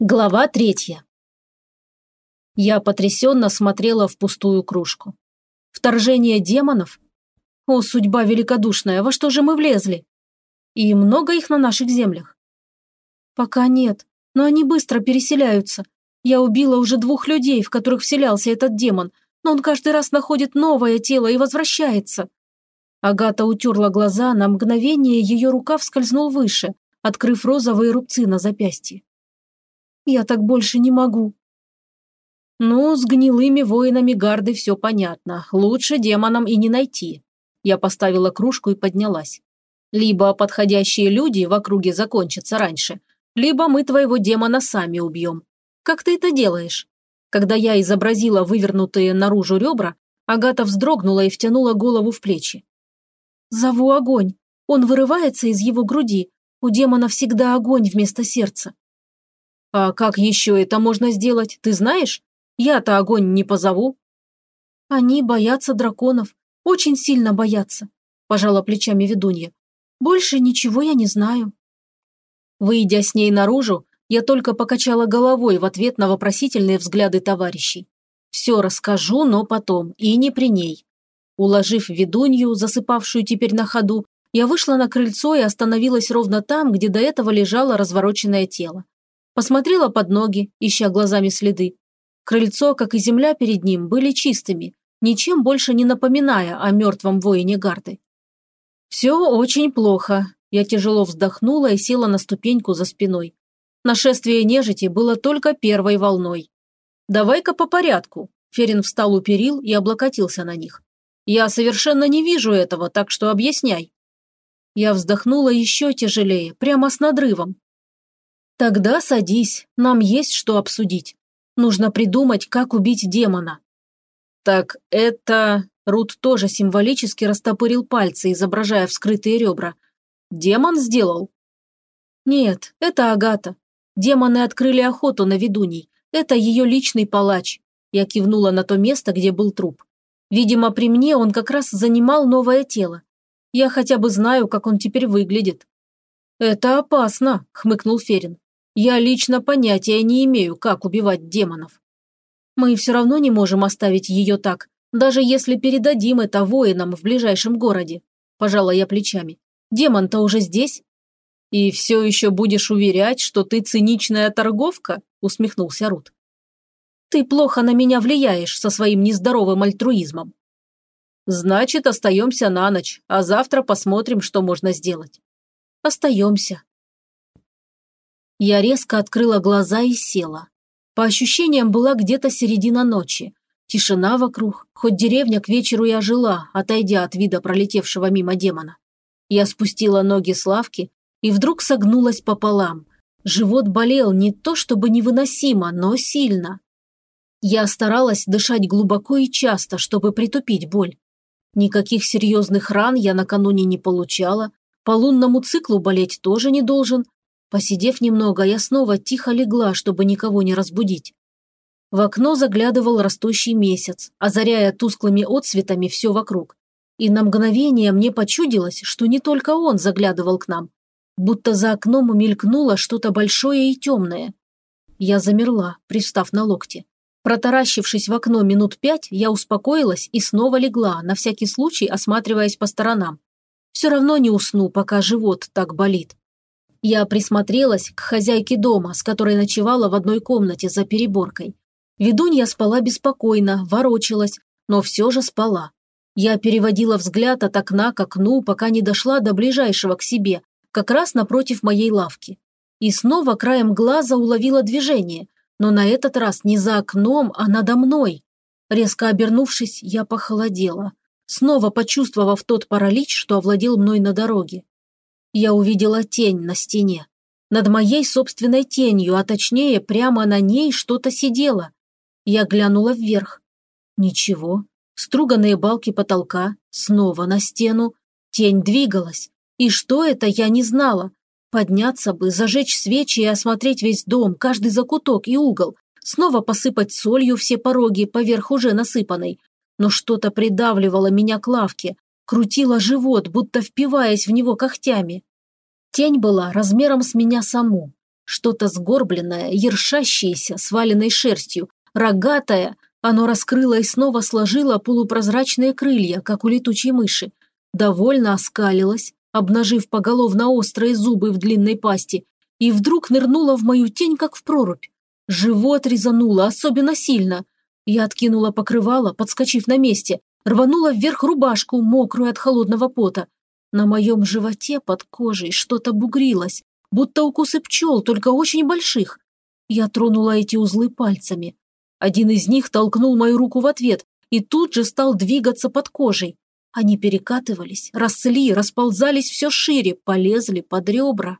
Глава третья. Я потрясенно смотрела в пустую кружку. Вторжение демонов? О, судьба великодушная, во что же мы влезли? И много их на наших землях? Пока нет, но они быстро переселяются. Я убила уже двух людей, в которых вселялся этот демон, но он каждый раз находит новое тело и возвращается. Агата утерла глаза, на мгновение ее рука скользнул выше, открыв розовые рубцы на запястье. Я так больше не могу». «Ну, с гнилыми воинами гарды все понятно. Лучше демонам и не найти». Я поставила кружку и поднялась. «Либо подходящие люди в округе закончатся раньше, либо мы твоего демона сами убьем. Как ты это делаешь?» Когда я изобразила вывернутые наружу ребра, Агата вздрогнула и втянула голову в плечи. «Зову огонь. Он вырывается из его груди. У демона всегда огонь вместо сердца. «А как еще это можно сделать, ты знаешь? Я-то огонь не позову». «Они боятся драконов, очень сильно боятся», – пожала плечами ведунья. «Больше ничего я не знаю». Выйдя с ней наружу, я только покачала головой в ответ на вопросительные взгляды товарищей. «Все расскажу, но потом, и не при ней». Уложив ведунью, засыпавшую теперь на ходу, я вышла на крыльцо и остановилась ровно там, где до этого лежало развороченное тело. Посмотрела под ноги, ища глазами следы. Крыльцо, как и земля перед ним, были чистыми, ничем больше не напоминая о мертвом воине гарды. «Все очень плохо», – я тяжело вздохнула и села на ступеньку за спиной. Нашествие нежити было только первой волной. «Давай-ка по порядку», – Ферин встал у перил и облокотился на них. «Я совершенно не вижу этого, так что объясняй». Я вздохнула еще тяжелее, прямо с надрывом. Тогда садись, нам есть что обсудить. Нужно придумать, как убить демона. Так это... Рут тоже символически растопырил пальцы, изображая вскрытые ребра. Демон сделал? Нет, это Агата. Демоны открыли охоту на ведуней. Это ее личный палач. Я кивнула на то место, где был труп. Видимо, при мне он как раз занимал новое тело. Я хотя бы знаю, как он теперь выглядит. «Это опасно», – хмыкнул Ферин. Я лично понятия не имею, как убивать демонов. Мы все равно не можем оставить ее так, даже если передадим это воинам в ближайшем городе. Пожала я плечами. Демон-то уже здесь. И все еще будешь уверять, что ты циничная торговка? Усмехнулся Рут. Ты плохо на меня влияешь со своим нездоровым альтруизмом. Значит, остаемся на ночь, а завтра посмотрим, что можно сделать. Остаемся. Я резко открыла глаза и села. По ощущениям была где-то середина ночи. Тишина вокруг, хоть деревня к вечеру и ожила, отойдя от вида пролетевшего мимо демона. Я спустила ноги с лавки и вдруг согнулась пополам. Живот болел не то чтобы невыносимо, но сильно. Я старалась дышать глубоко и часто, чтобы притупить боль. Никаких серьезных ран я накануне не получала, по лунному циклу болеть тоже не должен, Посидев немного, я снова тихо легла, чтобы никого не разбудить. В окно заглядывал растущий месяц, озаряя тусклыми отсветами все вокруг. И на мгновение мне почудилось, что не только он заглядывал к нам, будто за окном мелькнуло что-то большое и темное. Я замерла, пристав на локте. Протаращившись в окно минут пять, я успокоилась и снова легла, на всякий случай осматриваясь по сторонам. Все равно не усну, пока живот так болит. Я присмотрелась к хозяйке дома, с которой ночевала в одной комнате за переборкой. Ведунья спала беспокойно, ворочалась, но все же спала. Я переводила взгляд от окна к окну, пока не дошла до ближайшего к себе, как раз напротив моей лавки. И снова краем глаза уловила движение, но на этот раз не за окном, а надо мной. Резко обернувшись, я похолодела, снова почувствовав тот паралич, что овладел мной на дороге я увидела тень на стене. Над моей собственной тенью, а точнее, прямо на ней что-то сидело. Я глянула вверх. Ничего. Струганные балки потолка, снова на стену. Тень двигалась. И что это, я не знала. Подняться бы, зажечь свечи и осмотреть весь дом, каждый закуток и угол. Снова посыпать солью все пороги поверх уже насыпанной. Но что-то придавливало меня к лавке, крутила живот, будто впиваясь в него когтями. Тень была размером с меня саму. Что-то сгорбленное, ершащееся, сваленной шерстью, рогатое, оно раскрыло и снова сложило полупрозрачные крылья, как у летучей мыши. Довольно оскалилось, обнажив поголовно острые зубы в длинной пасти, и вдруг нырнуло в мою тень, как в прорубь. Живот резануло особенно сильно. Я откинула покрывало, подскочив на месте, рванула вверх рубашку, мокрую от холодного пота. На моем животе под кожей что-то бугрилось, будто укусы пчел, только очень больших. Я тронула эти узлы пальцами. Один из них толкнул мою руку в ответ и тут же стал двигаться под кожей. Они перекатывались, росли, расползались все шире, полезли под ребра.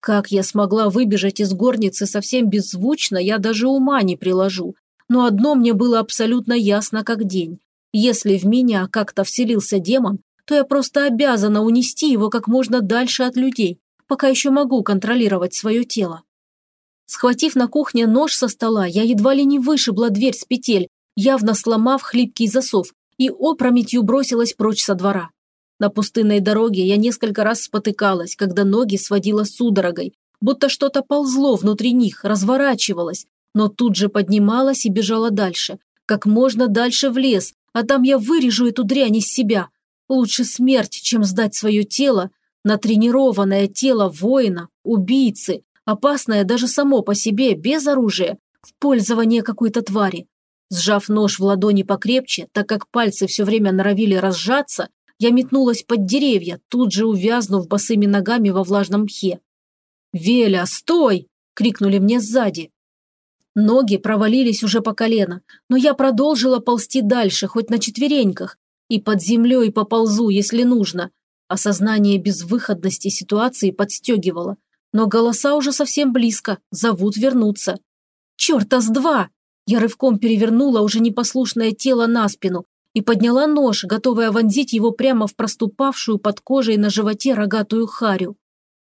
Как я смогла выбежать из горницы совсем беззвучно, я даже ума не приложу. Но одно мне было абсолютно ясно как день. Если в меня как-то вселился демон, то я просто обязана унести его как можно дальше от людей, пока еще могу контролировать свое тело. Схватив на кухне нож со стола, я едва ли не вышибла дверь с петель, явно сломав хлипкий засов, и опрометью бросилась прочь со двора. На пустынной дороге я несколько раз спотыкалась, когда ноги сводила судорогой, будто что-то ползло внутри них, разворачивалось, но тут же поднималась и бежала дальше, как можно дальше в лес, а там я вырежу эту дрянь из себя. Лучше смерть, чем сдать свое тело Натренированное тело воина, убийцы, опасное даже само по себе, без оружия, в пользование какой-то твари. Сжав нож в ладони покрепче, так как пальцы все время норовили разжаться, я метнулась под деревья, тут же увязнув босыми ногами во влажном мхе. «Веля, стой!» – крикнули мне сзади. Ноги провалились уже по колено, но я продолжила ползти дальше, хоть на четвереньках, и под землей поползу, если нужно, Осознание безвыходности ситуации подстегивало. Но голоса уже совсем близко, зовут вернуться. «Черта с два!» Я рывком перевернула уже непослушное тело на спину и подняла нож, готовая вонзить его прямо в проступавшую под кожей на животе рогатую харю.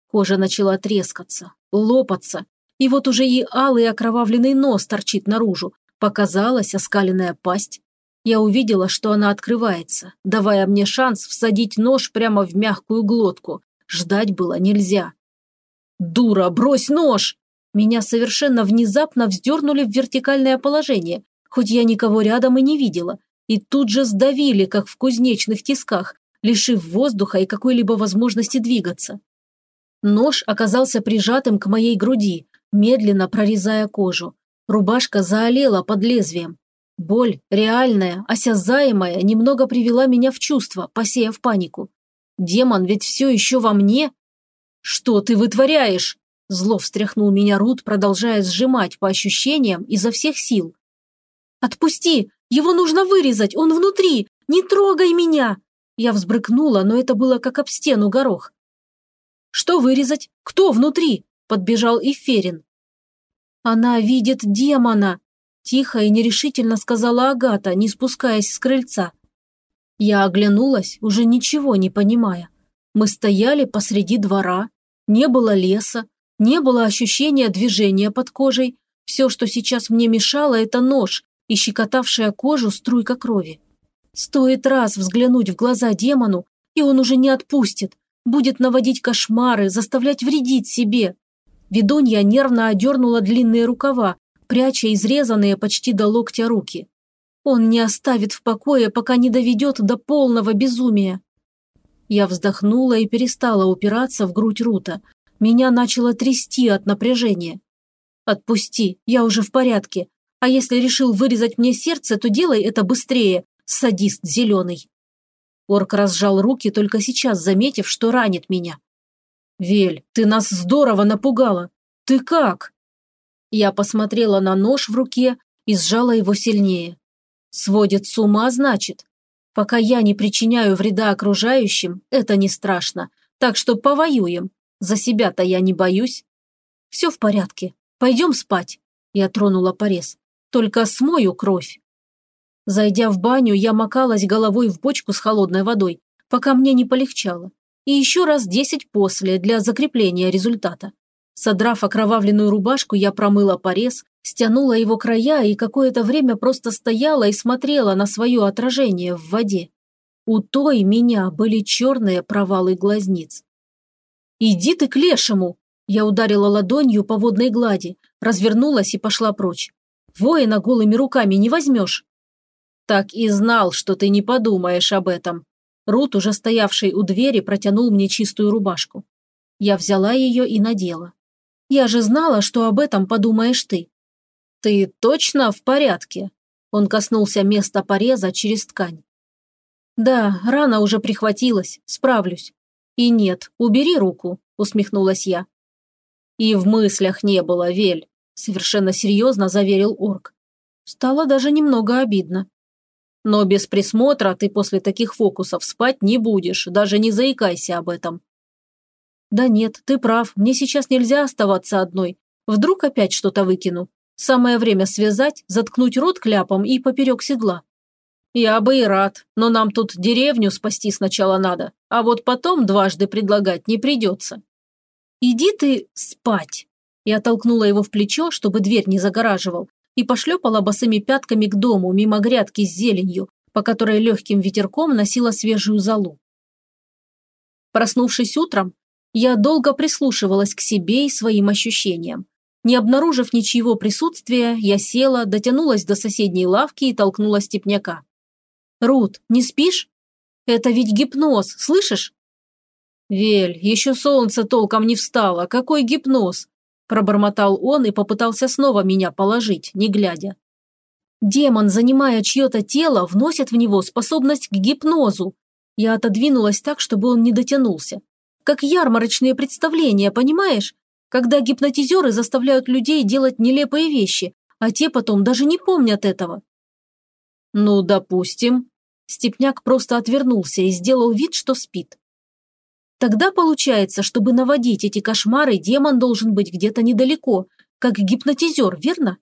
Кожа начала трескаться, лопаться, и вот уже и алый окровавленный нос торчит наружу, показалась оскаленная пасть. Я увидела, что она открывается, давая мне шанс всадить нож прямо в мягкую глотку. Ждать было нельзя. «Дура, брось нож!» Меня совершенно внезапно вздернули в вертикальное положение, хоть я никого рядом и не видела, и тут же сдавили, как в кузнечных тисках, лишив воздуха и какой-либо возможности двигаться. Нож оказался прижатым к моей груди, медленно прорезая кожу. Рубашка заолела под лезвием. Боль, реальная, осязаемая, немного привела меня в чувство, посеяв панику. Демон ведь все еще во мне? Что ты вытворяешь? Зло встряхнул меня Рут, продолжая сжимать по ощущениям изо всех сил. «Отпусти! Его нужно вырезать! Он внутри! Не трогай меня!» Я взбрыкнула, но это было как об стену горох. «Что вырезать? Кто внутри?» – подбежал Иферин. «Она видит демона!» Тихо и нерешительно сказала Агата, не спускаясь с крыльца. Я оглянулась, уже ничего не понимая. Мы стояли посреди двора, не было леса, не было ощущения движения под кожей. Все, что сейчас мне мешало, это нож и щекотавшая кожу струйка крови. Стоит раз взглянуть в глаза демону, и он уже не отпустит, будет наводить кошмары, заставлять вредить себе. Ведунья нервно одернула длинные рукава, пряча изрезанные почти до локтя руки. Он не оставит в покое, пока не доведет до полного безумия. Я вздохнула и перестала упираться в грудь Рута. Меня начало трясти от напряжения. «Отпусти, я уже в порядке. А если решил вырезать мне сердце, то делай это быстрее, садист зеленый». Орк разжал руки, только сейчас заметив, что ранит меня. «Вель, ты нас здорово напугала. Ты как?» Я посмотрела на нож в руке и сжала его сильнее. Сводит с ума, значит? Пока я не причиняю вреда окружающим, это не страшно. Так что повоюем. За себя-то я не боюсь. Все в порядке. Пойдем спать. Я тронула порез. Только смою кровь. Зайдя в баню, я макалась головой в бочку с холодной водой, пока мне не полегчало. И еще раз десять после для закрепления результата. Содрав окровавленную рубашку, я промыла порез, стянула его края и какое-то время просто стояла и смотрела на свое отражение в воде. У той меня были черные провалы глазниц. «Иди ты к лешему!» Я ударила ладонью по водной глади, развернулась и пошла прочь. Воина голыми руками не возьмешь. Так и знал, что ты не подумаешь об этом. Рут, уже стоявший у двери, протянул мне чистую рубашку. Я взяла ее и надела. Я же знала, что об этом подумаешь ты. Ты точно в порядке? Он коснулся места пореза через ткань. Да, рана уже прихватилась, справлюсь. И нет, убери руку, усмехнулась я. И в мыслях не было, Вель, совершенно серьезно заверил орк. Стало даже немного обидно. Но без присмотра ты после таких фокусов спать не будешь, даже не заикайся об этом. Да нет, ты прав, мне сейчас нельзя оставаться одной. Вдруг опять что-то выкину. Самое время связать, заткнуть рот кляпом и поперек седла. Я бы и рад, но нам тут деревню спасти сначала надо, а вот потом дважды предлагать не придется. Иди ты спать. Я толкнула его в плечо, чтобы дверь не загораживал, и пошлепала босыми пятками к дому, мимо грядки с зеленью, по которой легким ветерком носила свежую золу. Проснувшись утром, я долго прислушивалась к себе и своим ощущениям. Не обнаружив ничего присутствия, я села, дотянулась до соседней лавки и толкнула степняка. «Рут, не спишь? Это ведь гипноз, слышишь?» «Вель, еще солнце толком не встало, какой гипноз?» Пробормотал он и попытался снова меня положить, не глядя. Демон, занимая чье-то тело, вносит в него способность к гипнозу. Я отодвинулась так, чтобы он не дотянулся. Как ярмарочные представления, понимаешь? Когда гипнотизеры заставляют людей делать нелепые вещи, а те потом даже не помнят этого. Ну, допустим. Степняк просто отвернулся и сделал вид, что спит. Тогда получается, чтобы наводить эти кошмары, демон должен быть где-то недалеко, как гипнотизер, верно?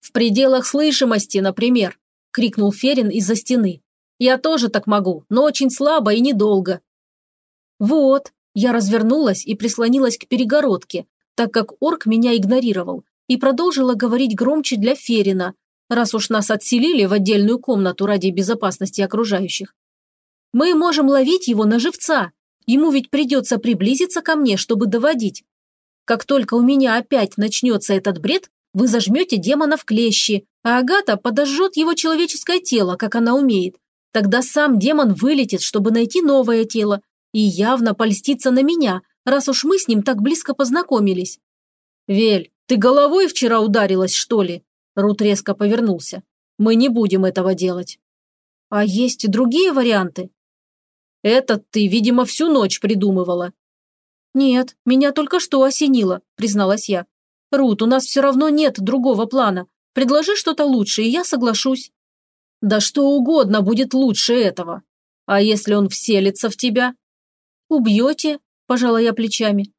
В пределах слышимости, например, крикнул Ферин из-за стены. Я тоже так могу, но очень слабо и недолго. Вот, я развернулась и прислонилась к перегородке, так как орк меня игнорировал, и продолжила говорить громче для Ферина, раз уж нас отселили в отдельную комнату ради безопасности окружающих. Мы можем ловить его на живца, Ему ведь придется приблизиться ко мне, чтобы доводить. Как только у меня опять начнется этот бред, вы зажмете демона в клещи, а Агата подожжет его человеческое тело, как она умеет. Тогда сам демон вылетит, чтобы найти новое тело, и явно польстится на меня, раз уж мы с ним так близко познакомились. «Вель, ты головой вчера ударилась, что ли?» Рут резко повернулся. «Мы не будем этого делать». «А есть другие варианты?» Этот ты, видимо, всю ночь придумывала». «Нет, меня только что осенило», – призналась я. «Рут, у нас все равно нет другого плана. Предложи что-то лучше, и я соглашусь». «Да что угодно будет лучше этого. А если он вселится в тебя?» «Убьете?» – пожала я плечами.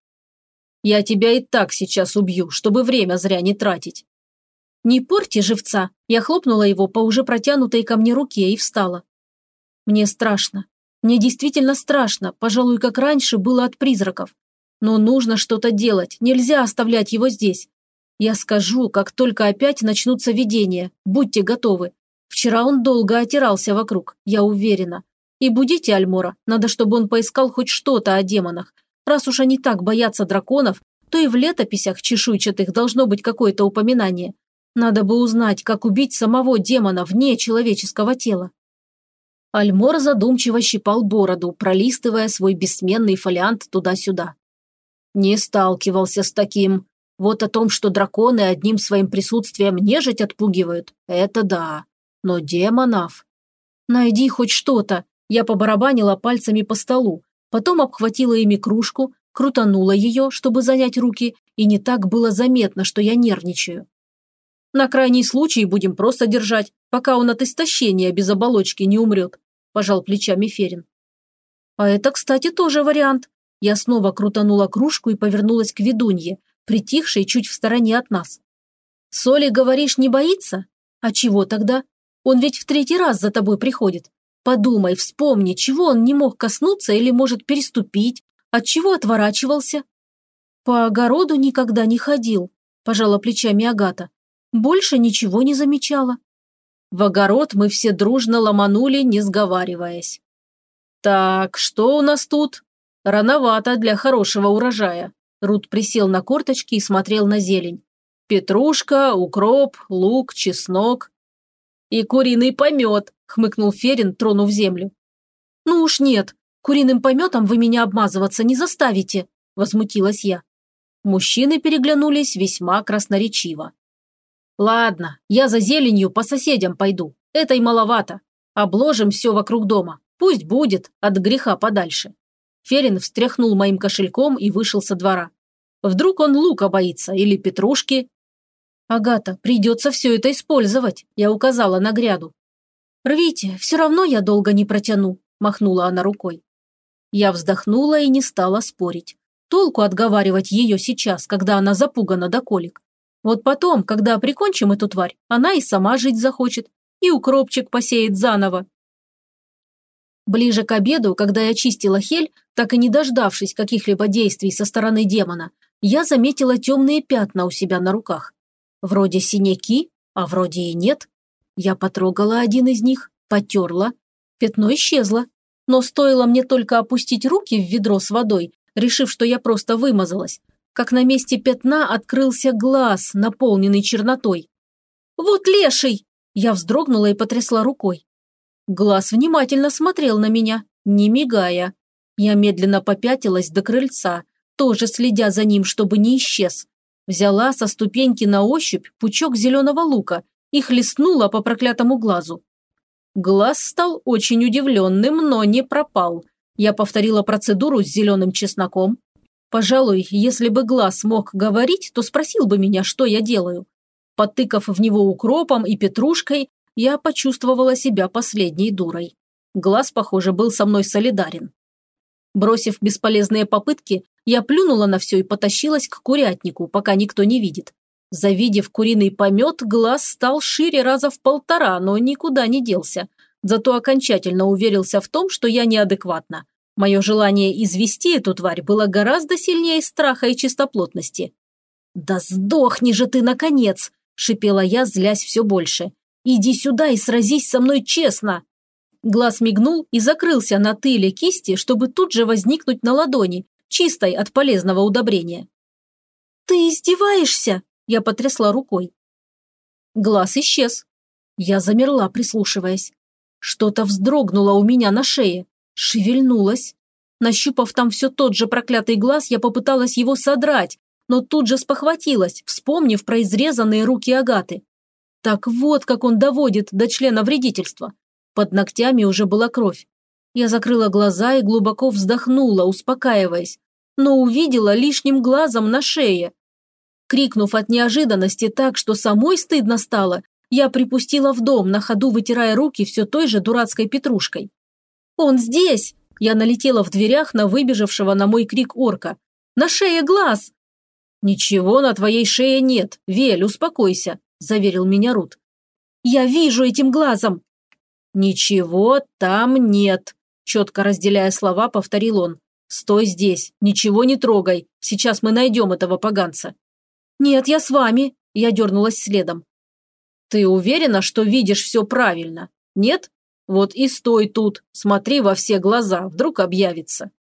«Я тебя и так сейчас убью, чтобы время зря не тратить». «Не порти живца!» Я хлопнула его по уже протянутой ко мне руке и встала. «Мне страшно. Мне действительно страшно, пожалуй, как раньше было от призраков. Но нужно что-то делать, нельзя оставлять его здесь. Я скажу, как только опять начнутся видения, будьте готовы. Вчера он долго отирался вокруг, я уверена. И будите Альмора, надо, чтобы он поискал хоть что-то о демонах. Раз уж они так боятся драконов, то и в летописях чешуйчатых должно быть какое-то упоминание. Надо бы узнать, как убить самого демона вне человеческого тела. Альмор задумчиво щипал бороду, пролистывая свой бессменный фолиант туда-сюда. Не сталкивался с таким. Вот о том, что драконы одним своим присутствием нежить отпугивают, это да. Но демонов... Найди хоть что-то. Я побарабанила пальцами по столу, потом обхватила ими кружку, крутанула ее, чтобы занять руки, и не так было заметно, что я нервничаю. На крайний случай будем просто держать, пока он от истощения без оболочки не умрет пожал плечами Ферин. А это, кстати, тоже вариант. Я снова крутанула кружку и повернулась к ведунье, притихшей чуть в стороне от нас. Соли, говоришь, не боится? А чего тогда? Он ведь в третий раз за тобой приходит. Подумай, вспомни, чего он не мог коснуться или может переступить, от чего отворачивался. По огороду никогда не ходил, пожала плечами Агата. Больше ничего не замечала. В огород мы все дружно ломанули, не сговариваясь. «Так, что у нас тут? Рановато для хорошего урожая. Рут присел на корточки и смотрел на зелень. «Петрушка, укроп, лук, чеснок». «И куриный помет», – хмыкнул Ферин, тронув землю. «Ну уж нет, куриным пометом вы меня обмазываться не заставите», – возмутилась я. Мужчины переглянулись весьма красноречиво. «Ладно, я за зеленью по соседям пойду. Это и маловато. Обложим все вокруг дома. Пусть будет, от греха подальше». Ферин встряхнул моим кошельком и вышел со двора. Вдруг он лука боится или петрушки? «Агата, придется все это использовать», – я указала на гряду. «Рвите, все равно я долго не протяну», – махнула она рукой. Я вздохнула и не стала спорить. Толку отговаривать ее сейчас, когда она запугана до колик. Вот потом, когда прикончим эту тварь, она и сама жить захочет, и укропчик посеет заново. Ближе к обеду, когда я чистила хель, так и не дождавшись каких-либо действий со стороны демона, я заметила темные пятна у себя на руках. Вроде синяки, а вроде и нет. Я потрогала один из них, потерла. Пятно исчезло. Но стоило мне только опустить руки в ведро с водой, решив, что я просто вымазалась, как на месте пятна открылся глаз, наполненный чернотой. «Вот леший!» Я вздрогнула и потрясла рукой. Глаз внимательно смотрел на меня, не мигая. Я медленно попятилась до крыльца, тоже следя за ним, чтобы не исчез. Взяла со ступеньки на ощупь пучок зеленого лука и хлестнула по проклятому глазу. Глаз стал очень удивленным, но не пропал. Я повторила процедуру с зеленым чесноком. Пожалуй, если бы глаз мог говорить, то спросил бы меня, что я делаю. Потыкав в него укропом и петрушкой, я почувствовала себя последней дурой. Глаз, похоже, был со мной солидарен. Бросив бесполезные попытки, я плюнула на все и потащилась к курятнику, пока никто не видит. Завидев куриный помет, глаз стал шире раза в полтора, но никуда не делся. Зато окончательно уверился в том, что я неадекватна. Мое желание извести эту тварь было гораздо сильнее страха и чистоплотности. «Да сдохни же ты, наконец!» – шипела я, злясь все больше. «Иди сюда и сразись со мной честно!» Глаз мигнул и закрылся на тыле кисти, чтобы тут же возникнуть на ладони, чистой от полезного удобрения. «Ты издеваешься?» – я потрясла рукой. Глаз исчез. Я замерла, прислушиваясь. Что-то вздрогнуло у меня на шее, шевельнулось. Нащупав там все тот же проклятый глаз, я попыталась его содрать, но тут же спохватилась, вспомнив про изрезанные руки Агаты. Так вот, как он доводит до члена вредительства. Под ногтями уже была кровь. Я закрыла глаза и глубоко вздохнула, успокаиваясь, но увидела лишним глазом на шее. Крикнув от неожиданности так, что самой стыдно стало, я припустила в дом, на ходу вытирая руки все той же дурацкой петрушкой. «Он здесь!» Я налетела в дверях на выбежавшего на мой крик орка. «На шее глаз!» «Ничего на твоей шее нет, Вель, успокойся», – заверил меня Рут. «Я вижу этим глазом!» «Ничего там нет», – четко разделяя слова, повторил он. «Стой здесь, ничего не трогай, сейчас мы найдем этого поганца». «Нет, я с вами», – я дернулась следом. Ты уверена, что видишь все правильно? Нет? Вот и стой тут, смотри во все глаза, вдруг объявится.